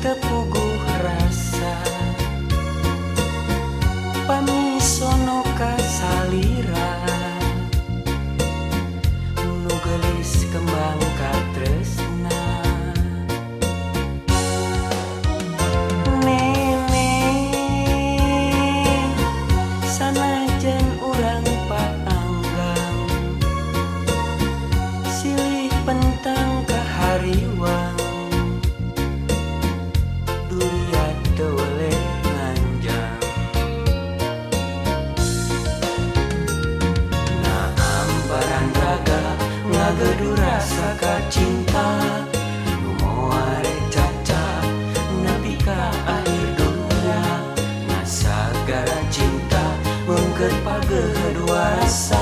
tanta fogo. gedu rasa cinta. Lumoare caca Nabi ka akhir dunia. Masa gara cinta Mengkepa gedu rasa.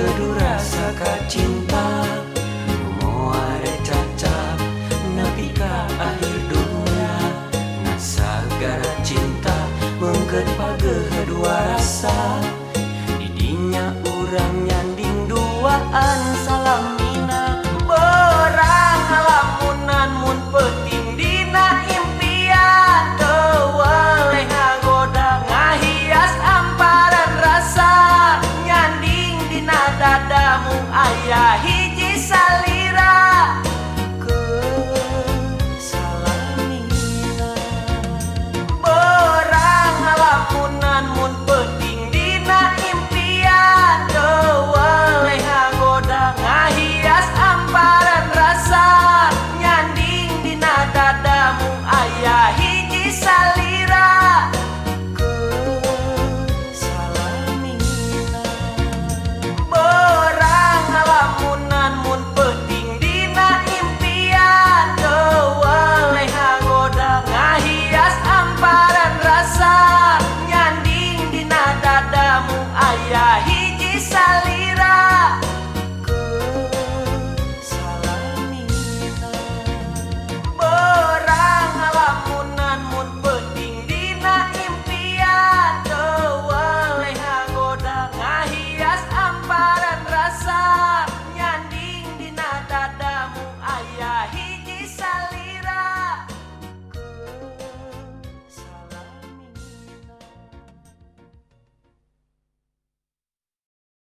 teduh rasa cinta. ายาย